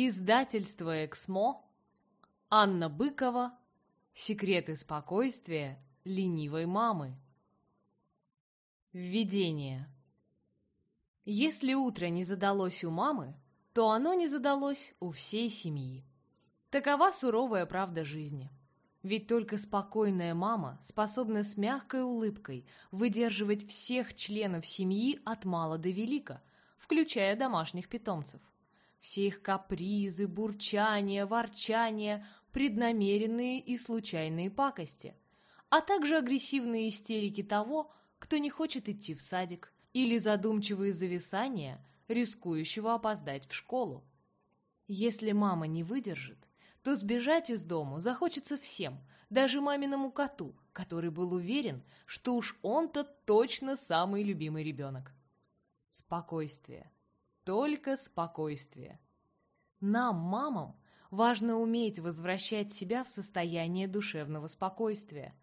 Издательство «Эксмо», Анна Быкова, «Секреты спокойствия ленивой мамы». Введение. Если утро не задалось у мамы, то оно не задалось у всей семьи. Такова суровая правда жизни. Ведь только спокойная мама способна с мягкой улыбкой выдерживать всех членов семьи от мала до велика, включая домашних питомцев. Все их капризы, бурчания, ворчания, преднамеренные и случайные пакости, а также агрессивные истерики того, кто не хочет идти в садик, или задумчивые зависания, рискующего опоздать в школу. Если мама не выдержит, то сбежать из дому захочется всем, даже маминому коту, который был уверен, что уж он-то точно самый любимый ребенок. Спокойствие только спокойствие. Нам, мамам, важно уметь возвращать себя в состояние душевного спокойствия.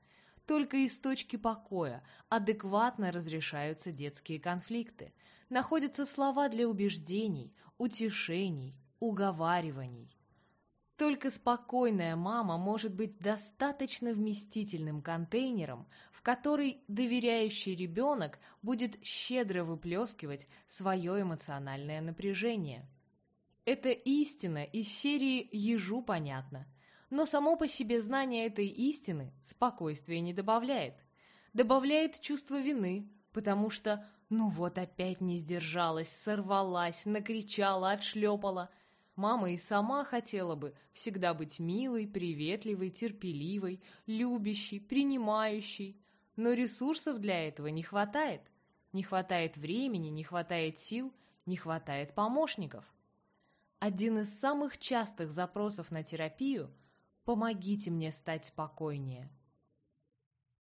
Только из точки покоя адекватно разрешаются детские конфликты, находятся слова для убеждений, утешений, уговариваний. Только спокойная мама может быть достаточно вместительным контейнером, в который доверяющий ребенок будет щедро выплескивать свое эмоциональное напряжение. Это истина из серии «Ежу понятно», но само по себе знание этой истины спокойствия не добавляет. Добавляет чувство вины, потому что «ну вот опять не сдержалась, сорвалась, накричала, отшлепала», Мама и сама хотела бы всегда быть милой, приветливой, терпеливой, любящей, принимающей. Но ресурсов для этого не хватает. Не хватает времени, не хватает сил, не хватает помощников. Один из самых частых запросов на терапию – «помогите мне стать спокойнее».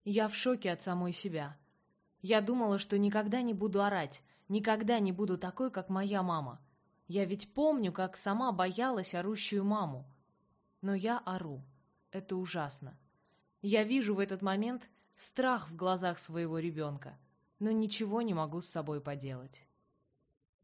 Я в шоке от самой себя. Я думала, что никогда не буду орать, никогда не буду такой, как моя мама – я ведь помню, как сама боялась орущую маму. Но я ору. Это ужасно. Я вижу в этот момент страх в глазах своего ребенка, но ничего не могу с собой поделать.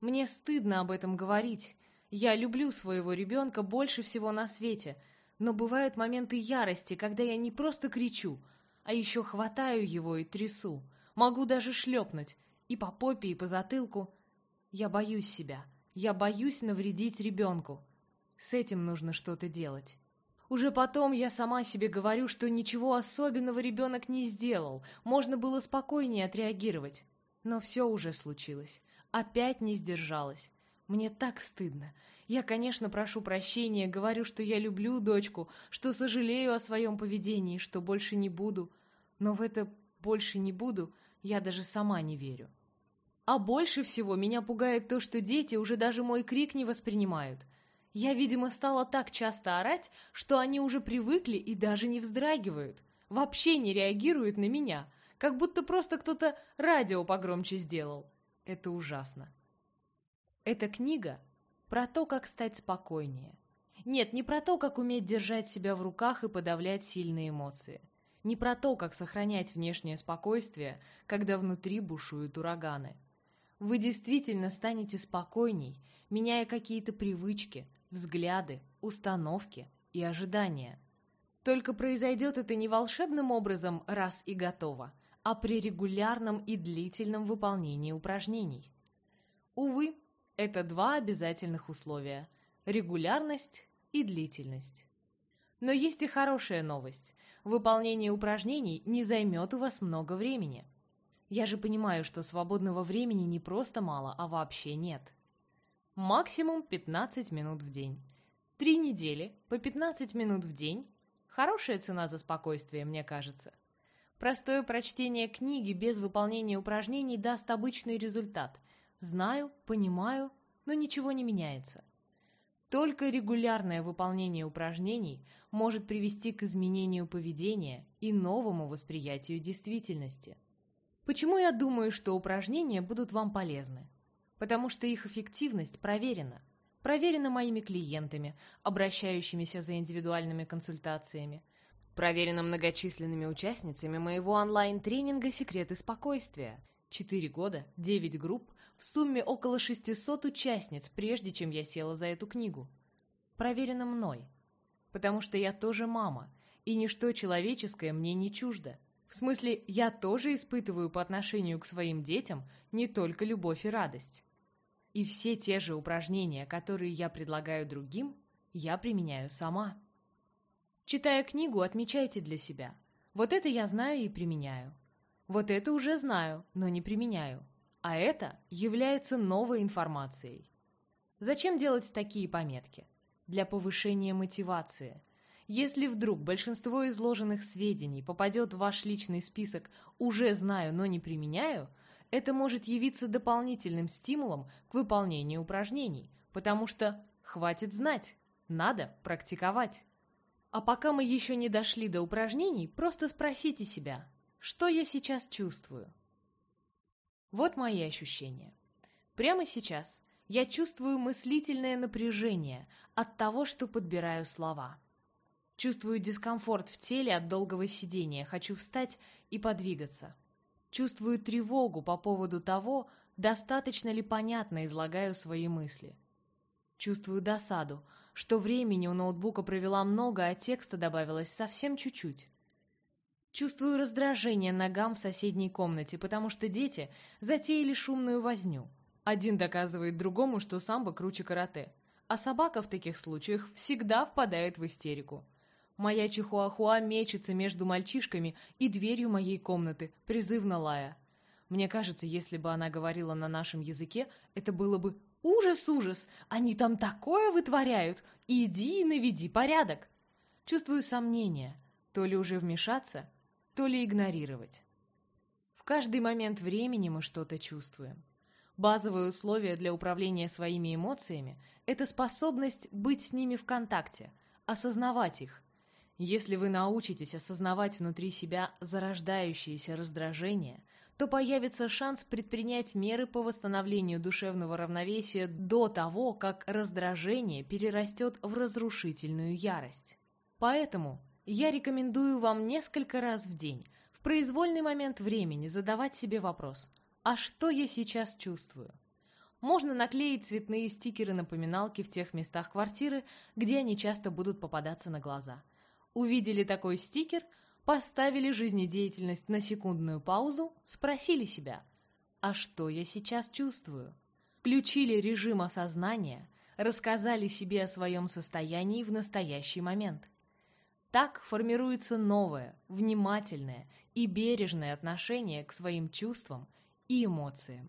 Мне стыдно об этом говорить. Я люблю своего ребенка больше всего на свете, но бывают моменты ярости, когда я не просто кричу, а еще хватаю его и трясу. Могу даже шлепнуть и по попе, и по затылку. Я боюсь себя. Я боюсь навредить ребенку. С этим нужно что-то делать. Уже потом я сама себе говорю, что ничего особенного ребенок не сделал, можно было спокойнее отреагировать. Но все уже случилось. Опять не сдержалась. Мне так стыдно. Я, конечно, прошу прощения, говорю, что я люблю дочку, что сожалею о своем поведении, что больше не буду. Но в это «больше не буду» я даже сама не верю. А больше всего меня пугает то, что дети уже даже мой крик не воспринимают. Я, видимо, стала так часто орать, что они уже привыкли и даже не вздрагивают. Вообще не реагируют на меня, как будто просто кто-то радио погромче сделал. Это ужасно. Эта книга про то, как стать спокойнее. Нет, не про то, как уметь держать себя в руках и подавлять сильные эмоции. Не про то, как сохранять внешнее спокойствие, когда внутри бушуют ураганы. Вы действительно станете спокойней, меняя какие-то привычки, взгляды, установки и ожидания. Только произойдет это не волшебным образом раз и готово, а при регулярном и длительном выполнении упражнений. Увы, это два обязательных условия – регулярность и длительность. Но есть и хорошая новость. Выполнение упражнений не займет у вас много времени. Я же понимаю, что свободного времени не просто мало, а вообще нет. Максимум 15 минут в день. Три недели по 15 минут в день – хорошая цена за спокойствие, мне кажется. Простое прочтение книги без выполнения упражнений даст обычный результат. Знаю, понимаю, но ничего не меняется. Только регулярное выполнение упражнений может привести к изменению поведения и новому восприятию действительности – Почему я думаю, что упражнения будут вам полезны? Потому что их эффективность проверена. Проверена моими клиентами, обращающимися за индивидуальными консультациями. Проверена многочисленными участницами моего онлайн-тренинга «Секреты спокойствия». Четыре года, девять групп, в сумме около 600 участниц, прежде чем я села за эту книгу. проверено мной. Потому что я тоже мама, и ничто человеческое мне не чуждо. В смысле, я тоже испытываю по отношению к своим детям не только любовь и радость. И все те же упражнения, которые я предлагаю другим, я применяю сама. Читая книгу, отмечайте для себя. Вот это я знаю и применяю. Вот это уже знаю, но не применяю. А это является новой информацией. Зачем делать такие пометки? Для повышения мотивации. Если вдруг большинство изложенных сведений попадет в ваш личный список «уже знаю, но не применяю», это может явиться дополнительным стимулом к выполнению упражнений, потому что хватит знать, надо практиковать. А пока мы еще не дошли до упражнений, просто спросите себя, что я сейчас чувствую? Вот мои ощущения. Прямо сейчас я чувствую мыслительное напряжение от того, что подбираю слова. Чувствую дискомфорт в теле от долгого сидения, хочу встать и подвигаться. Чувствую тревогу по поводу того, достаточно ли понятно излагаю свои мысли. Чувствую досаду, что времени у ноутбука провела много, а текста добавилось совсем чуть-чуть. Чувствую раздражение ногам в соседней комнате, потому что дети затеяли шумную возню. Один доказывает другому, что самбо круче карате. А собака в таких случаях всегда впадает в истерику. Моя чихуахуа мечется между мальчишками и дверью моей комнаты, призывно лая. Мне кажется, если бы она говорила на нашем языке, это было бы «Ужас-ужас! Они там такое вытворяют! Иди и наведи порядок!» Чувствую сомнение. То ли уже вмешаться, то ли игнорировать. В каждый момент времени мы что-то чувствуем. Базовое условие для управления своими эмоциями – это способность быть с ними в контакте, осознавать их. Если вы научитесь осознавать внутри себя зарождающееся раздражение, то появится шанс предпринять меры по восстановлению душевного равновесия до того, как раздражение перерастет в разрушительную ярость. Поэтому я рекомендую вам несколько раз в день, в произвольный момент времени задавать себе вопрос «А что я сейчас чувствую?». Можно наклеить цветные стикеры-напоминалки в тех местах квартиры, где они часто будут попадаться на глаза. Увидели такой стикер, поставили жизнедеятельность на секундную паузу, спросили себя «А что я сейчас чувствую?». Включили режим осознания, рассказали себе о своем состоянии в настоящий момент. Так формируется новое, внимательное и бережное отношение к своим чувствам и эмоциям.